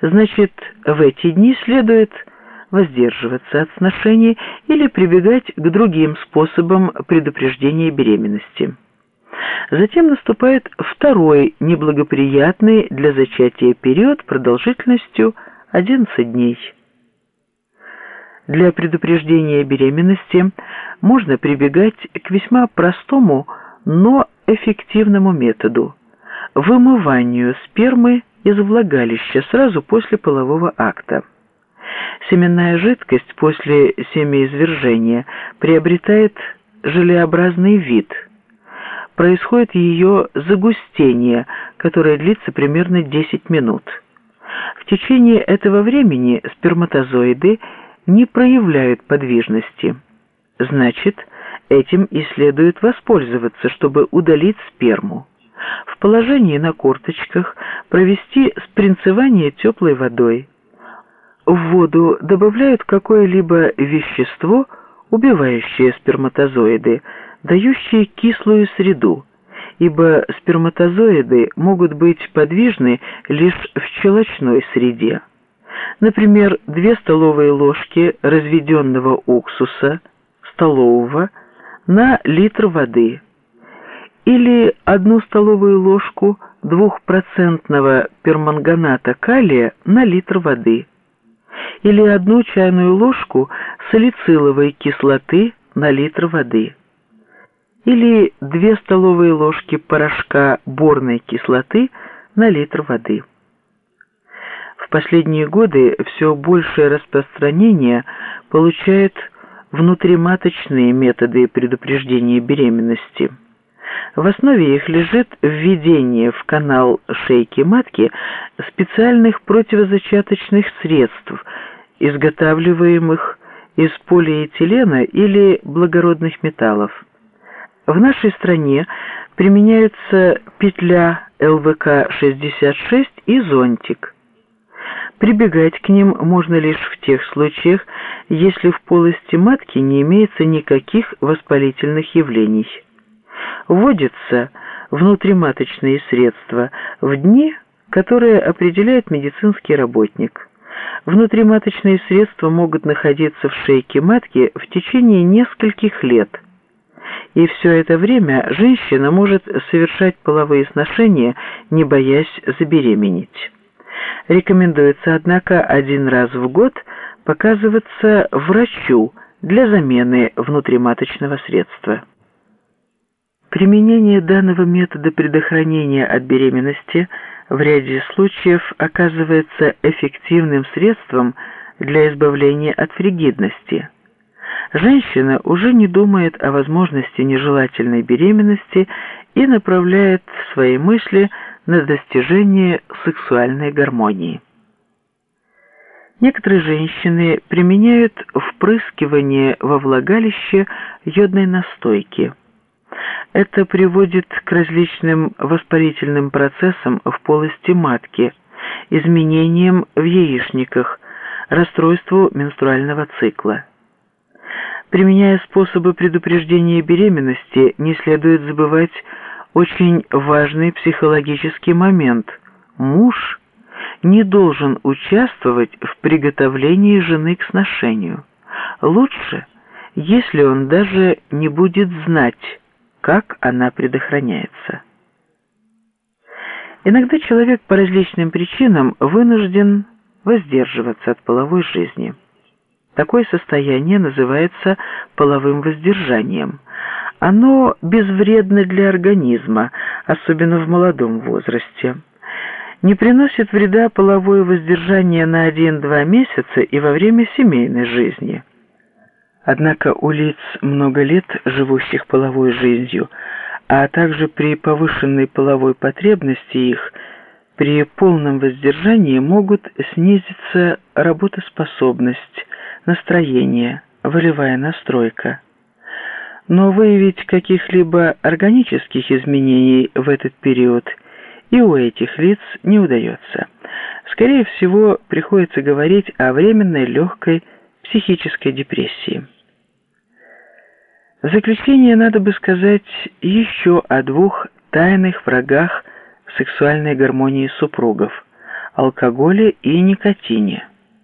значит, в эти дни следует воздерживаться от сношений или прибегать к другим способам предупреждения беременности. Затем наступает второй неблагоприятный для зачатия период продолжительностью 11 дней. Для предупреждения беременности можно прибегать к весьма простому, но эффективному методу – вымыванию спермы из влагалища сразу после полового акта. Семенная жидкость после семяизвержения приобретает желеобразный вид. Происходит ее загустение, которое длится примерно 10 минут. В течение этого времени сперматозоиды не проявляют подвижности. Значит, этим и следует воспользоваться, чтобы удалить сперму. В положении на корточках провести спринцевание теплой водой – в воду добавляют какое-либо вещество, убивающее сперматозоиды, дающее кислую среду, ибо сперматозоиды могут быть подвижны лишь в щелочной среде. Например, 2 столовые ложки разведенного уксуса столового на литр воды или 1 столовую ложку 2% перманганата калия на литр воды. Или одну чайную ложку салициловой кислоты на литр воды, или 2 столовые ложки порошка борной кислоты на литр воды. В последние годы все большее распространение получают внутриматочные методы предупреждения беременности – в основе их лежит введение в канал шейки матки специальных противозачаточных средств, изготавливаемых из полиэтилена или благородных металлов. В нашей стране применяются петля ЛВК-66 и зонтик. Прибегать к ним можно лишь в тех случаях, если в полости матки не имеется никаких воспалительных явлений вводятся внутриматочные средства в дни, которые определяет медицинский работник. Внутриматочные средства могут находиться в шейке матки в течение нескольких лет. И все это время женщина может совершать половые сношения, не боясь забеременеть. Рекомендуется, однако, один раз в год показываться врачу для замены внутриматочного средства. Применение данного метода предохранения от беременности в ряде случаев оказывается эффективным средством для избавления от фригидности. Женщина уже не думает о возможности нежелательной беременности и направляет свои мысли на достижение сексуальной гармонии. Некоторые женщины применяют впрыскивание во влагалище йодной настойки – это приводит к различным воспалительным процессам в полости матки, изменениям в яичниках, расстройству менструального цикла. Применяя способы предупреждения беременности, не следует забывать очень важный психологический момент. Муж не должен участвовать в приготовлении жены к сношению. Лучше, если он даже не будет знать, как она предохраняется. Иногда человек по различным причинам вынужден воздерживаться от половой жизни. Такое состояние называется половым воздержанием. Оно безвредно для организма, особенно в молодом возрасте. Не приносит вреда половое воздержание на 1-2 месяца и во время семейной жизни – Однако у лиц много лет, живущих половой жизнью, а также при повышенной половой потребности их, при полном воздержании могут снизиться работоспособность, настроение, волевая настройка. Но выявить каких-либо органических изменений в этот период и у этих лиц не удается. Скорее всего, приходится говорить о временной легкой психической депрессии. В заключение надо бы сказать еще о двух тайных врагах сексуальной гармонии супругов, алкоголе и никотине.